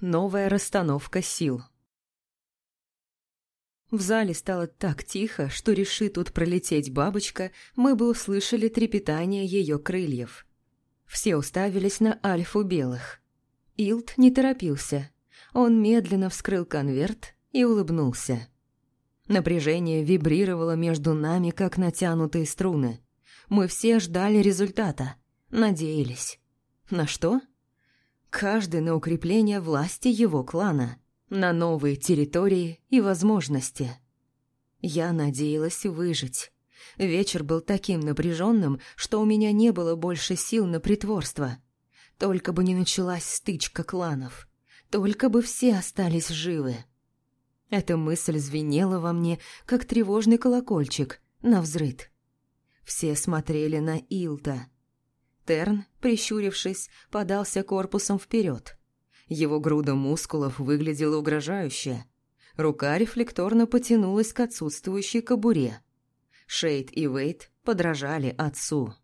Новая расстановка сил. В зале стало так тихо, что реши тут пролететь бабочка, мы бы услышали трепетание ее крыльев. Все уставились на альфу белых. Илт не торопился. Он медленно вскрыл конверт и улыбнулся. Напряжение вибрировало между нами, как натянутые струны. Мы все ждали результата, надеялись. На что? Каждый на укрепление власти его клана, на новые территории и возможности. Я надеялась выжить. Вечер был таким напряженным, что у меня не было больше сил на притворство. Только бы не началась стычка кланов. Только бы все остались живы. Эта мысль звенела во мне, как тревожный колокольчик, на взрыд. Все смотрели на Илта. Терн, прищурившись, подался корпусом вперед. Его груда мускулов выглядела угрожающе. Рука рефлекторно потянулась к отсутствующей кобуре. Шейд и Вейт подражали отцу.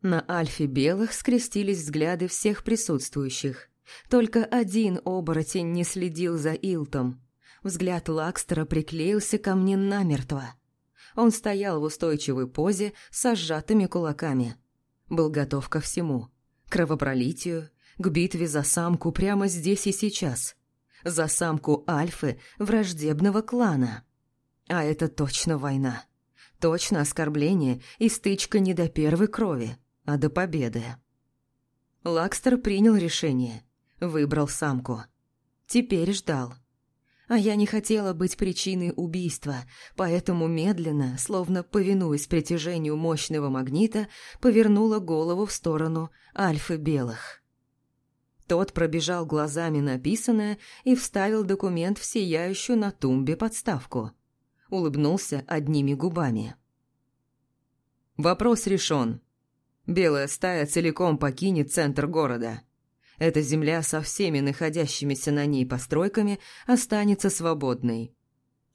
На Альфе Белых скрестились взгляды всех присутствующих. Только один оборотень не следил за Илтом. Взгляд Лакстера приклеился ко мне намертво. Он стоял в устойчивой позе со сжатыми кулаками. Был готов ко всему. К кровопролитию, к битве за самку прямо здесь и сейчас. За самку Альфы враждебного клана. А это точно война. Точно оскорбление и стычка не до первой крови, а до победы. Лакстер принял решение. Выбрал самку. Теперь ждал. А я не хотела быть причиной убийства, поэтому медленно, словно повинуясь притяжению мощного магнита, повернула голову в сторону Альфы Белых. Тот пробежал глазами написанное и вставил документ в сияющую на тумбе подставку. Улыбнулся одними губами. «Вопрос решен. Белая стая целиком покинет центр города. Эта земля со всеми находящимися на ней постройками останется свободной.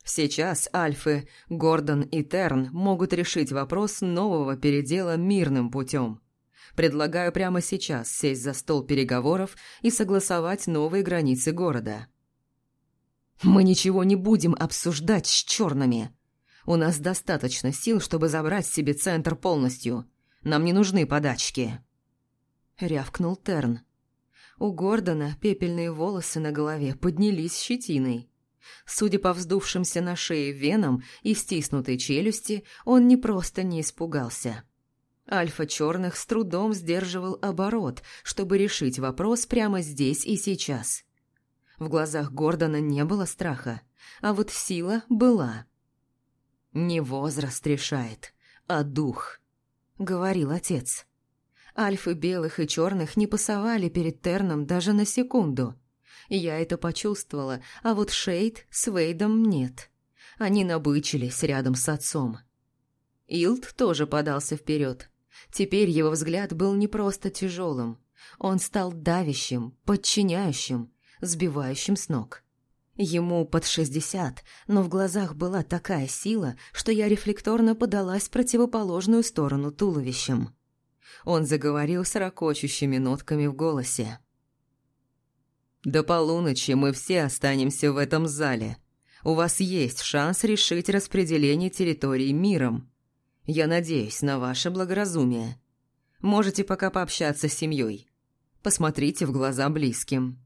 Сейчас Альфы, Гордон и Терн могут решить вопрос нового передела мирным путем. Предлагаю прямо сейчас сесть за стол переговоров и согласовать новые границы города. Мы ничего не будем обсуждать с черными. У нас достаточно сил, чтобы забрать себе центр полностью. Нам не нужны подачки. Рявкнул Терн. У Гордона пепельные волосы на голове поднялись щетиной. Судя по вздувшимся на шее венам и стиснутой челюсти, он не просто не испугался. Альфа Черных с трудом сдерживал оборот, чтобы решить вопрос прямо здесь и сейчас. В глазах Гордона не было страха, а вот сила была. «Не возраст решает, а дух», — говорил отец. Альфы белых и черных не пасовали перед Терном даже на секунду. Я это почувствовала, а вот Шейд с Вейдом нет. Они набычились рядом с отцом. Илд тоже подался вперед. Теперь его взгляд был не просто тяжелым. Он стал давящим, подчиняющим, сбивающим с ног. Ему под шестьдесят, но в глазах была такая сила, что я рефлекторно подалась в противоположную сторону туловищем. Он заговорил с ракочущими нотками в голосе. «До полуночи мы все останемся в этом зале. У вас есть шанс решить распределение территорий миром. Я надеюсь на ваше благоразумие. Можете пока пообщаться с семьей. Посмотрите в глаза близким.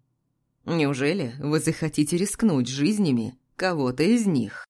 Неужели вы захотите рискнуть жизнями кого-то из них?»